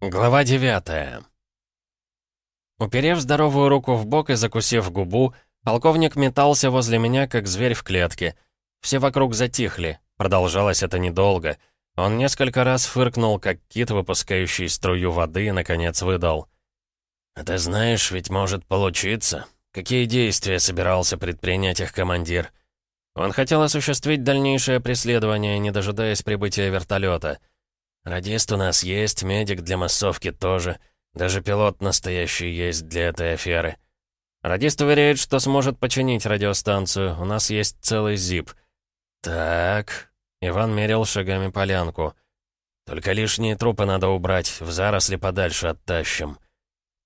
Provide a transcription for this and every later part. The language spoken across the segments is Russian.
Глава девятая. Уперев здоровую руку в бок и закусив губу, полковник метался возле меня, как зверь в клетке. Все вокруг затихли. Продолжалось это недолго. Он несколько раз фыркнул, как кит, выпускающий струю воды, и, наконец, выдал. «А «Ты знаешь, ведь может получиться. Какие действия собирался предпринять их командир?» Он хотел осуществить дальнейшее преследование, не дожидаясь прибытия вертолета. Радист у нас есть, медик для массовки тоже. Даже пилот настоящий есть для этой аферы. Радист уверяет, что сможет починить радиостанцию. У нас есть целый ЗИП. Так... Иван мерил шагами полянку. Только лишние трупы надо убрать, в заросли подальше оттащим.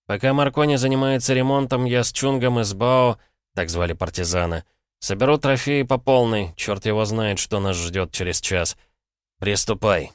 Пока Маркони занимается ремонтом, я с Чунгом из Бао, так звали партизана, соберу трофеи по полной, черт его знает, что нас ждет через час. Приступай.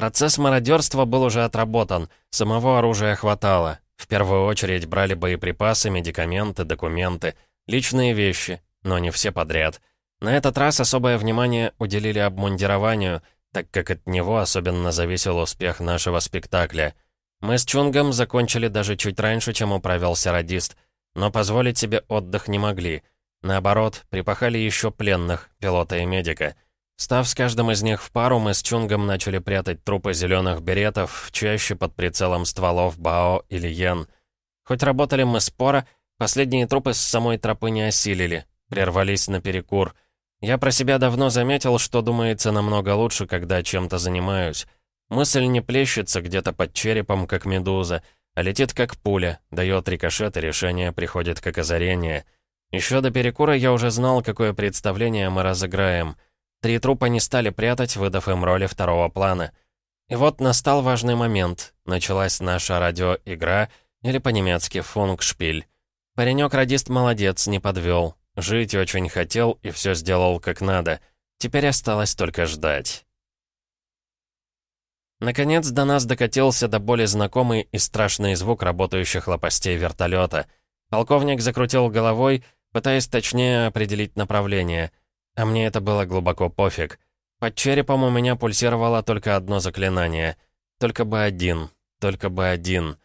Процесс мародерства был уже отработан, самого оружия хватало. В первую очередь брали боеприпасы, медикаменты, документы, личные вещи, но не все подряд. На этот раз особое внимание уделили обмундированию, так как от него особенно зависел успех нашего спектакля. Мы с Чунгом закончили даже чуть раньше, чем управился радист, но позволить себе отдых не могли. Наоборот, припахали еще пленных, пилота и медика — Став с каждым из них в пару, мы с Чунгом начали прятать трупы зеленых беретов чаще под прицелом стволов Бао или Йен. Хоть работали мы споро, последние трупы с самой тропы не осилили, прервались на перекур. Я про себя давно заметил, что думается намного лучше, когда чем-то занимаюсь. Мысль не плещется где-то под черепом, как медуза, а летит как пуля, дает рикошет, и решение приходит как озарение. Еще до перекура я уже знал, какое представление мы разыграем — Три трупа не стали прятать, выдав им роли второго плана. И вот настал важный момент. Началась наша радиоигра, или по-немецки «функшпиль». Паренек-радист молодец, не подвел. Жить очень хотел и все сделал как надо. Теперь осталось только ждать. Наконец до нас докатился до боли знакомый и страшный звук работающих лопастей вертолета. Полковник закрутил головой, пытаясь точнее определить направление — а мне это было глубоко пофиг. Под черепом у меня пульсировало только одно заклинание. Только бы один. Только бы один.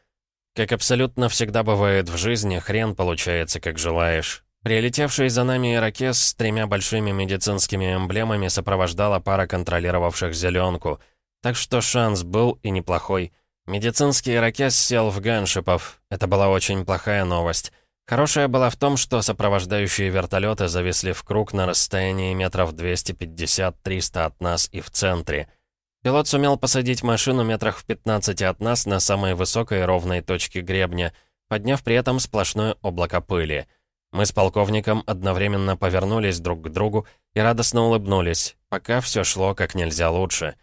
Как абсолютно всегда бывает в жизни, хрен получается, как желаешь. Прилетевший за нами ирокез с тремя большими медицинскими эмблемами сопровождала пара контролировавших зеленку. Так что шанс был и неплохой. Медицинский ирокез сел в ганшипов. Это была очень плохая новость. Хорошая была в том, что сопровождающие вертолеты зависли в круг на расстоянии метров 250-300 от нас и в центре. Пилот сумел посадить машину метрах в 15 от нас на самой высокой ровной точке гребня, подняв при этом сплошное облако пыли. Мы с полковником одновременно повернулись друг к другу и радостно улыбнулись, пока все шло как нельзя лучше.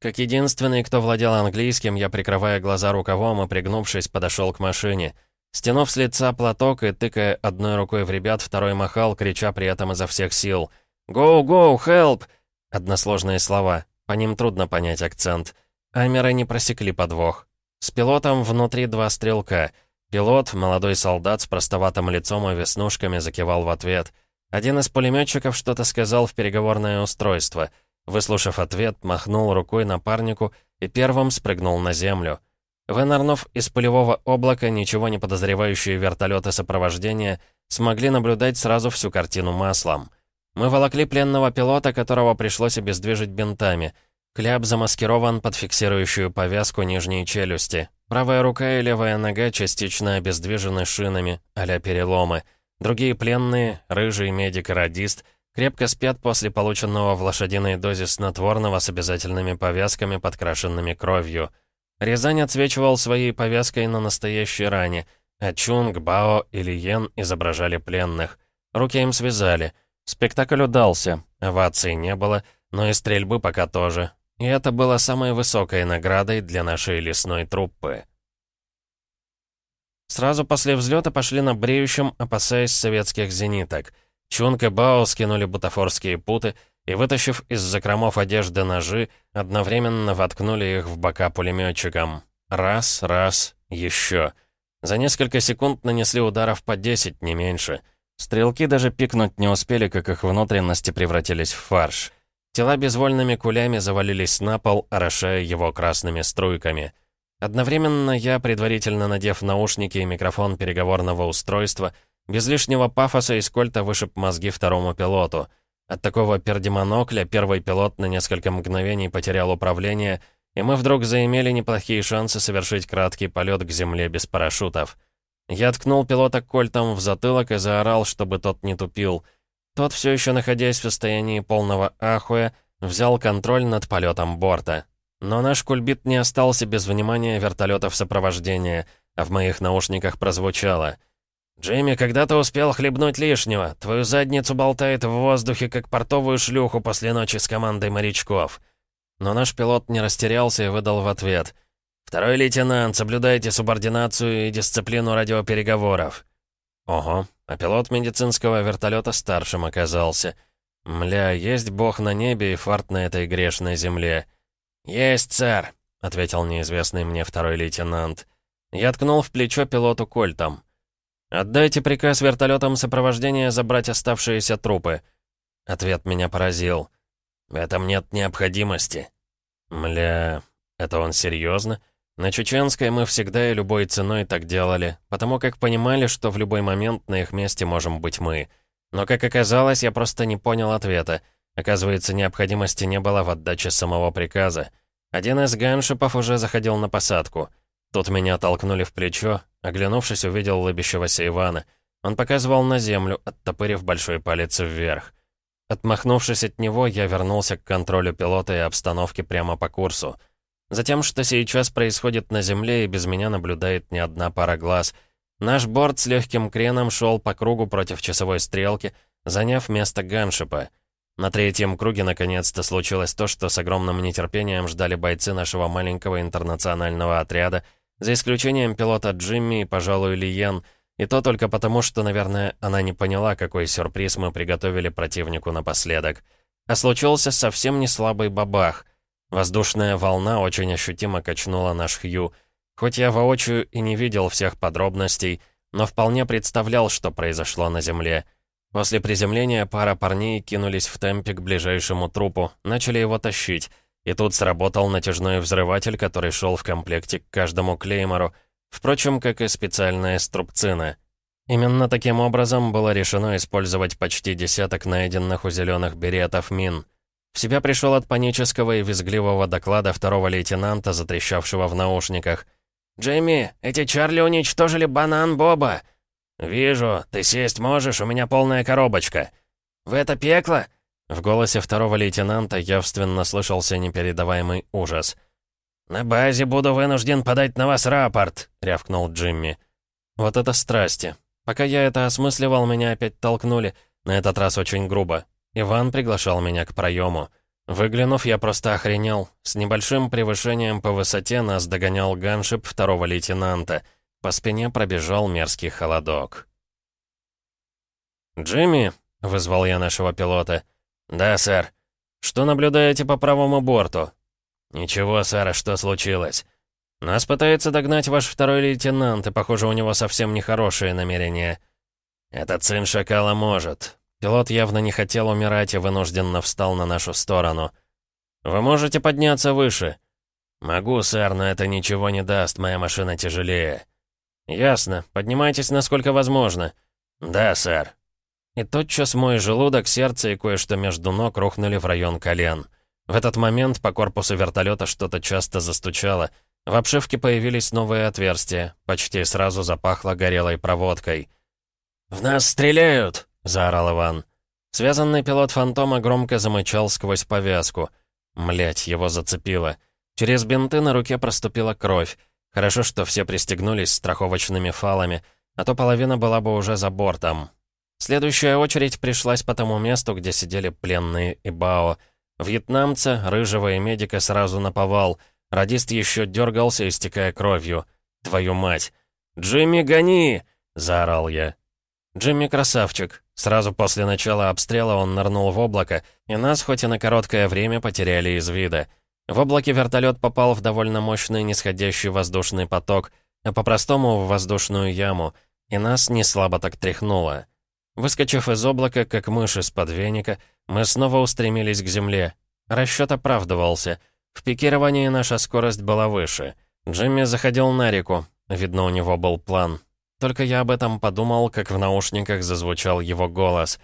Как единственный, кто владел английским, я, прикрывая глаза рукавом и пригнувшись, подошел к машине — Стянув с лица платок и тыкая одной рукой в ребят, второй махал, крича при этом изо всех сил. «Go, go, help!» Односложные слова. По ним трудно понять акцент. Амеры не просекли подвох. С пилотом внутри два стрелка. Пилот, молодой солдат с простоватым лицом и веснушками, закивал в ответ. Один из пулеметчиков что-то сказал в переговорное устройство. Выслушав ответ, махнул рукой напарнику и первым спрыгнул на землю. Вынырнув из пылевого облака, ничего не подозревающие вертолеты сопровождения смогли наблюдать сразу всю картину маслом. Мы волокли пленного пилота, которого пришлось обездвижить бинтами. Кляп замаскирован под фиксирующую повязку нижней челюсти. Правая рука и левая нога частично обездвижены шинами, а переломы. Другие пленные, рыжий медик и радист, крепко спят после полученного в лошадиной дозе снотворного с обязательными повязками, подкрашенными кровью. Рязань отсвечивал своей повязкой на настоящей ране, а Чунг, Бао и Лиен изображали пленных. Руки им связали. Спектакль удался, оваций не было, но и стрельбы пока тоже. И это было самой высокой наградой для нашей лесной труппы. Сразу после взлета пошли на бреющем, опасаясь советских зениток. Чунг и Бао скинули бутафорские путы, и, вытащив из закромов одежды ножи, одновременно воткнули их в бока пулеметчикам. Раз, раз, еще. За несколько секунд нанесли ударов по 10, не меньше. Стрелки даже пикнуть не успели, как их внутренности превратились в фарш. Тела безвольными кулями завалились на пол, орошая его красными струйками. Одновременно я, предварительно надев наушники и микрофон переговорного устройства, без лишнего пафоса из кольта вышиб мозги второму пилоту. От такого пердемонокля первый пилот на несколько мгновений потерял управление, и мы вдруг заимели неплохие шансы совершить краткий полет к земле без парашютов. Я ткнул пилота кольтом в затылок и заорал, чтобы тот не тупил. Тот, все еще находясь в состоянии полного ахуя, взял контроль над полетом борта. Но наш кульбит не остался без внимания вертолетов сопровождения, а в моих наушниках прозвучало. «Джимми, когда ты успел хлебнуть лишнего? Твою задницу болтает в воздухе, как портовую шлюху после ночи с командой морячков». Но наш пилот не растерялся и выдал в ответ. «Второй лейтенант, соблюдайте субординацию и дисциплину радиопереговоров». Ого, а пилот медицинского вертолета старшим оказался. Мля, есть бог на небе и фарт на этой грешной земле. «Есть, сэр», — ответил неизвестный мне второй лейтенант. Я ткнул в плечо пилоту кольтом. «Отдайте приказ вертолетам сопровождения забрать оставшиеся трупы». Ответ меня поразил. «В этом нет необходимости». «Мля, это он серьезно? На Чеченской мы всегда и любой ценой так делали, потому как понимали, что в любой момент на их месте можем быть мы. Но, как оказалось, я просто не понял ответа. Оказывается, необходимости не было в отдаче самого приказа. Один из ганшипов уже заходил на посадку. Тут меня толкнули в плечо, оглянувшись, увидел лыбящегося Ивана. Он показывал на землю, оттопырив большой палец вверх. Отмахнувшись от него, я вернулся к контролю пилота и обстановки прямо по курсу. Затем, что сейчас происходит на земле, и без меня наблюдает не одна пара глаз. Наш борт с легким креном шел по кругу против часовой стрелки, заняв место ганшипа — на третьем круге наконец-то случилось то, что с огромным нетерпением ждали бойцы нашего маленького интернационального отряда, за исключением пилота Джимми и, пожалуй, Лиен, и то только потому, что, наверное, она не поняла, какой сюрприз мы приготовили противнику напоследок. А случился совсем не слабый бабах. Воздушная волна очень ощутимо качнула наш Хью. Хоть я воочию и не видел всех подробностей, но вполне представлял, что произошло на Земле — После приземления пара парней кинулись в темпе к ближайшему трупу, начали его тащить. И тут сработал натяжной взрыватель, который шел в комплекте к каждому клеймору, впрочем, как и специальная струбцина. Именно таким образом было решено использовать почти десяток найденных у зеленых беретов мин. В себя пришел от панического и визгливого доклада второго лейтенанта, затрещавшего в наушниках. «Джейми, эти Чарли уничтожили банан Боба! «Вижу. Ты сесть можешь, у меня полная коробочка». «В это пекло?» В голосе второго лейтенанта явственно слышался непередаваемый ужас. «На базе буду вынужден подать на вас рапорт», — рявкнул Джимми. «Вот это страсти. Пока я это осмысливал, меня опять толкнули, на этот раз очень грубо. Иван приглашал меня к проему. Выглянув, я просто охренел. С небольшим превышением по высоте нас догонял ганшип второго лейтенанта — по спине пробежал мерзкий холодок. «Джимми?» — вызвал я нашего пилота. «Да, сэр. Что наблюдаете по правому борту?» «Ничего, сэр, а что случилось?» «Нас пытается догнать ваш второй лейтенант, и, похоже, у него совсем нехорошие намерения». «Этот сын шакала может». Пилот явно не хотел умирать и вынужденно встал на нашу сторону. «Вы можете подняться выше?» «Могу, сэр, но это ничего не даст, моя машина тяжелее». «Ясно. Поднимайтесь, насколько возможно». «Да, сэр». И тотчас мой желудок, сердце и кое-что между ног рухнули в район колен. В этот момент по корпусу вертолета что-то часто застучало. В обшивке появились новые отверстия. Почти сразу запахло горелой проводкой. «В нас стреляют!» — заорал Иван. Связанный пилот «Фантома» громко замычал сквозь повязку. Млять, его зацепило. Через бинты на руке проступила кровь. Хорошо, что все пристегнулись страховочными фалами, а то половина была бы уже за бортом. Следующая очередь пришлась по тому месту, где сидели пленные Ибао. Вьетнамца, рыжего и медика сразу наповал. Радист еще дергался, истекая кровью. «Твою мать!» «Джимми, гони!» — заорал я. Джимми красавчик. Сразу после начала обстрела он нырнул в облако, и нас хоть и на короткое время потеряли из вида. В облаке вертолет попал в довольно мощный нисходящий воздушный поток, а по-простому в воздушную яму, и нас не слабо так тряхнуло. Выскочив из облака, как мышь из-под веника, мы снова устремились к земле. Расчет оправдывался. В пикировании наша скорость была выше. Джимми заходил на реку. Видно, у него был план. Только я об этом подумал, как в наушниках зазвучал его голос.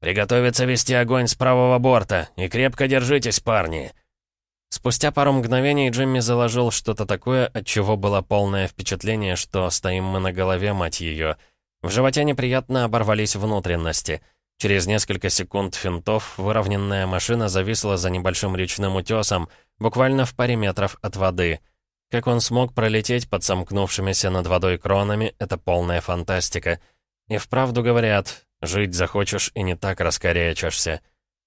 «Приготовиться вести огонь с правого борта, и крепко держитесь, парни!» Спустя пару мгновений Джимми заложил что-то такое, от чего было полное впечатление, что стоим мы на голове, мать ее. В животе неприятно оборвались внутренности. Через несколько секунд финтов выровненная машина зависла за небольшим речным утесом, буквально в паре метров от воды. Как он смог пролететь под сомкнувшимися над водой кронами, это полная фантастика. И вправду говорят, жить захочешь и не так раскорячишься.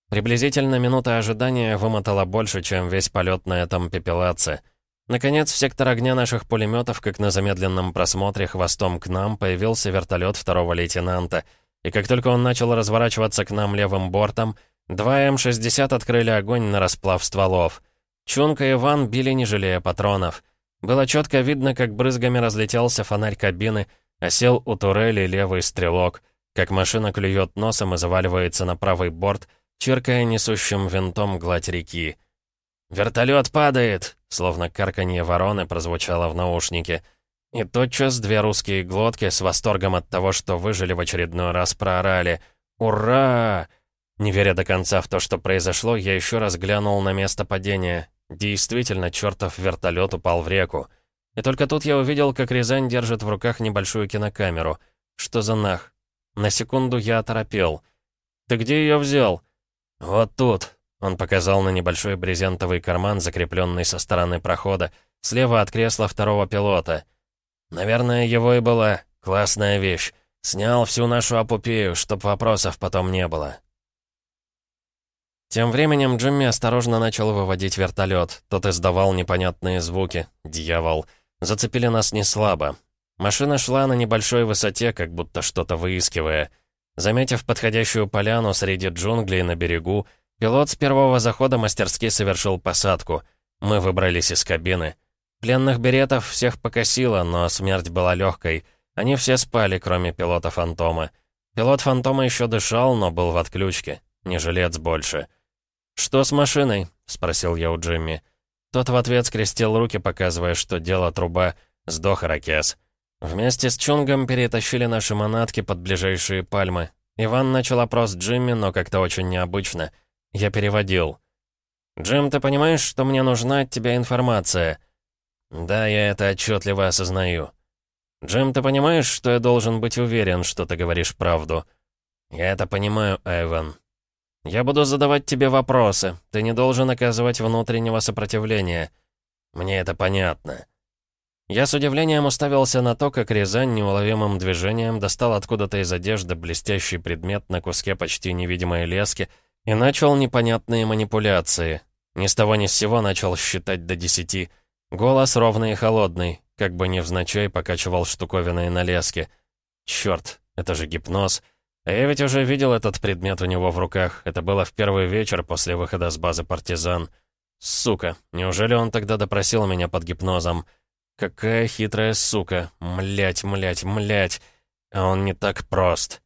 Приблизительно минута ожидания вымотала больше, чем весь полет на этом пепелаце. Наконец, в сектор огня наших пулеметов, как на замедленном просмотре хвостом к нам, появился вертолет второго лейтенанта. И как только он начал разворачиваться к нам левым бортом, два М-60 открыли огонь на расплав стволов. Чунка и Иван били, не жалея патронов. Было четко видно, как брызгами разлетелся фонарь кабины, а сел у турели левый стрелок, как машина клюет носом и заваливается на правый борт — чиркая несущим винтом гладь реки. «Вертолет падает!» — словно карканье вороны прозвучало в наушнике. И тотчас две русские глотки с восторгом от того, что выжили в очередной раз, проорали «Ура!». Не веря до конца в то, что произошло, я еще раз глянул на место падения. Действительно, чертов вертолет упал в реку. И только тут я увидел, как Рязань держит в руках небольшую кинокамеру. Что за нах? На секунду я оторопел. «Ты где ее взял?» «Вот тут», — он показал на небольшой брезентовый карман, закрепленный со стороны прохода, слева от кресла второго пилота. «Наверное, его и была. Классная вещь. Снял всю нашу апупею, чтоб вопросов потом не было». Тем временем Джимми осторожно начал выводить вертолет. Тот издавал непонятные звуки. Дьявол. Зацепили нас не слабо. Машина шла на небольшой высоте, как будто что-то выискивая. Заметив подходящую поляну среди джунглей на берегу, пилот с первого захода мастерски совершил посадку. Мы выбрались из кабины. Пленных беретов всех покосило, но смерть была легкой. Они все спали, кроме пилота «Фантома». Пилот «Фантома» еще дышал, но был в отключке. Не жилец больше. «Что с машиной?» — спросил я у Джимми. Тот в ответ скрестил руки, показывая, что дело труба. Сдох Иракес. Вместе с Чунгом перетащили наши манатки под ближайшие пальмы. Иван начал опрос Джимми, но как-то очень необычно. Я переводил. «Джим, ты понимаешь, что мне нужна от тебя информация?» «Да, я это отчетливо осознаю». «Джим, ты понимаешь, что я должен быть уверен, что ты говоришь правду?» «Я это понимаю, Айван». «Я буду задавать тебе вопросы. Ты не должен оказывать внутреннего сопротивления». «Мне это понятно». Я с удивлением уставился на то, как Рязань неуловимым движением достал откуда-то из одежды блестящий предмет на куске почти невидимой лески и начал непонятные манипуляции. Ни с того ни с сего начал считать до десяти. Голос ровный и холодный, как бы невзначай покачивал штуковиной на леске. Черт, это же гипноз. А я ведь уже видел этот предмет у него в руках. Это было в первый вечер после выхода с базы «Партизан». Сука, неужели он тогда допросил меня под гипнозом? Какая хитрая сука. Млять, млять, млять. А он не так прост.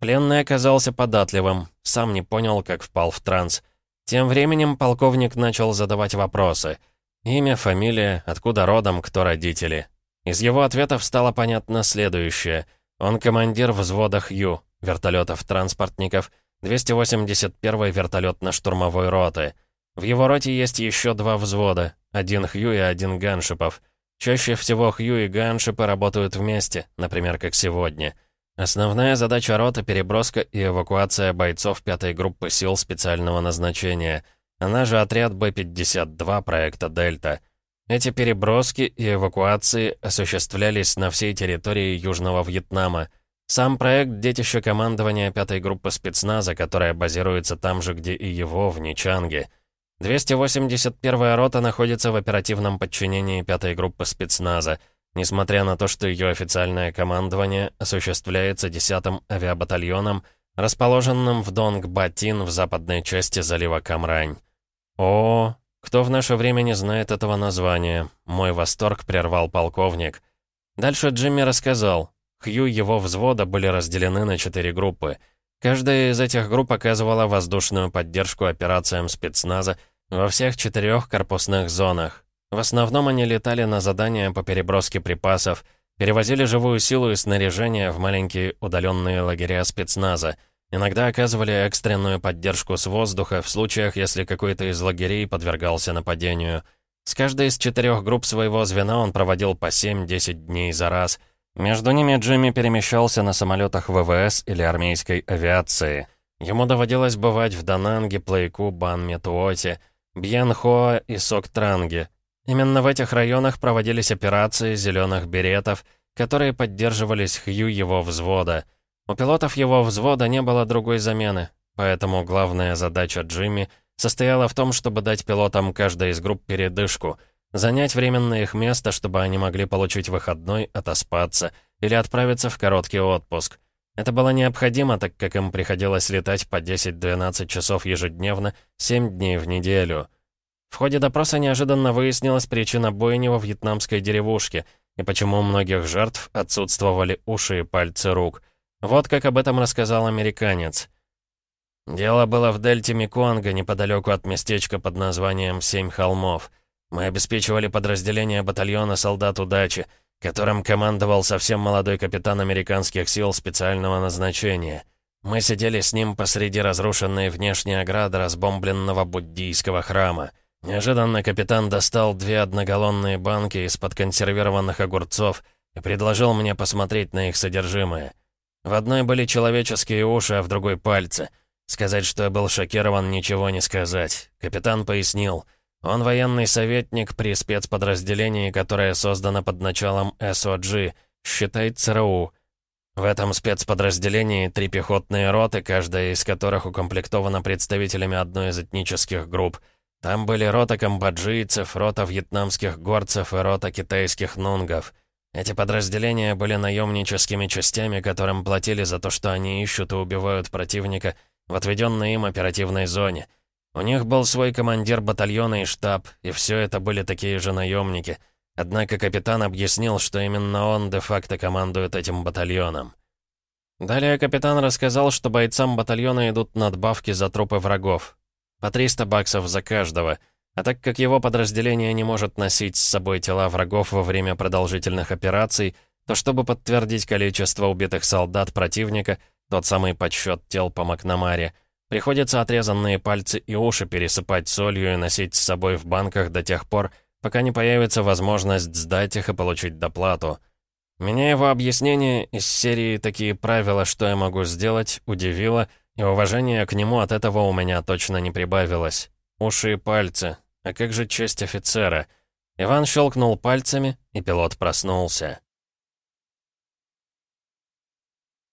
Пленный оказался податливым. Сам не понял, как впал в транс. Тем временем полковник начал задавать вопросы. Имя, фамилия, откуда родом, кто родители. Из его ответов стало понятно следующее. Он командир взвода Хью, вертолетов-транспортников, 281-й вертолетно-штурмовой роты. В его роте есть еще два взвода, один Хью и один Ганшипов. Чаще всего Хью и Ганшипы работают вместе, например, как сегодня. Основная задача роты — переброска и эвакуация бойцов пятой группы сил специального назначения. Она же отряд Б-52 проекта «Дельта». Эти переброски и эвакуации осуществлялись на всей территории Южного Вьетнама. Сам проект — детище командования пятой группы спецназа, которая базируется там же, где и его, в Ничанге — 281-я рота находится в оперативном подчинении пятой группы спецназа, несмотря на то, что ее официальное командование осуществляется 10-м авиабатальоном, расположенным в Донг-Батин в западной части залива Камрань. О, кто в наше время не знает этого названия? Мой восторг прервал полковник. Дальше Джимми рассказал. Хью его взвода были разделены на четыре группы. Каждая из этих групп оказывала воздушную поддержку операциям спецназа, во всех четырех корпусных зонах. В основном они летали на задания по переброске припасов, перевозили живую силу и снаряжение в маленькие удаленные лагеря спецназа, иногда оказывали экстренную поддержку с воздуха в случаях, если какой-то из лагерей подвергался нападению. С каждой из четырех групп своего звена он проводил по 7-10 дней за раз. Между ними Джимми перемещался на самолетах ВВС или армейской авиации. Ему доводилось бывать в Дананге, Плейку, Бан-Метуоте, Бьянхоа и Соктранге. Именно в этих районах проводились операции «Зеленых беретов», которые поддерживались Хью его взвода. У пилотов его взвода не было другой замены, поэтому главная задача Джимми состояла в том, чтобы дать пилотам каждой из групп передышку, занять временно их место, чтобы они могли получить выходной, отоспаться или отправиться в короткий отпуск. Это было необходимо, так как им приходилось летать по 10-12 часов ежедневно, 7 дней в неделю. В ходе допроса неожиданно выяснилась причина бойни во вьетнамской деревушке и почему у многих жертв отсутствовали уши и пальцы рук. Вот как об этом рассказал американец. Дело было в дельте Меконга, неподалеку от местечка под названием «Семь холмов». Мы обеспечивали подразделение батальона «Солдат удачи», которым командовал совсем молодой капитан американских сил специального назначения. Мы сидели с ним посреди разрушенной внешней ограды разбомбленного буддийского храма. Неожиданно капитан достал две одногаллонные банки из-под консервированных огурцов и предложил мне посмотреть на их содержимое. В одной были человеческие уши, а в другой — пальцы — Сказать, что я был шокирован, ничего не сказать. Капитан пояснил. Он военный советник при спецподразделении, которое создано под началом СОГ, считает ЦРУ. В этом спецподразделении три пехотные роты, каждая из которых укомплектована представителями одной из этнических групп. Там были рота камбоджийцев, рота вьетнамских горцев и рота китайских нунгов. Эти подразделения были наемническими частями, которым платили за то, что они ищут и убивают противника — в отведенной им оперативной зоне. У них был свой командир батальона и штаб, и все это были такие же наемники. Однако капитан объяснил, что именно он де-факто командует этим батальоном. Далее капитан рассказал, что бойцам батальона идут надбавки за трупы врагов. По 300 баксов за каждого. А так как его подразделение не может носить с собой тела врагов во время продолжительных операций, то чтобы подтвердить количество убитых солдат противника, тот самый подсчет тел по Макнамаре. Приходится отрезанные пальцы и уши пересыпать солью и носить с собой в банках до тех пор, пока не появится возможность сдать их и получить доплату. Меня его объяснение из серии «Такие правила, что я могу сделать» удивило, и уважение к нему от этого у меня точно не прибавилось. Уши и пальцы. А как же честь офицера? Иван щелкнул пальцами, и пилот проснулся.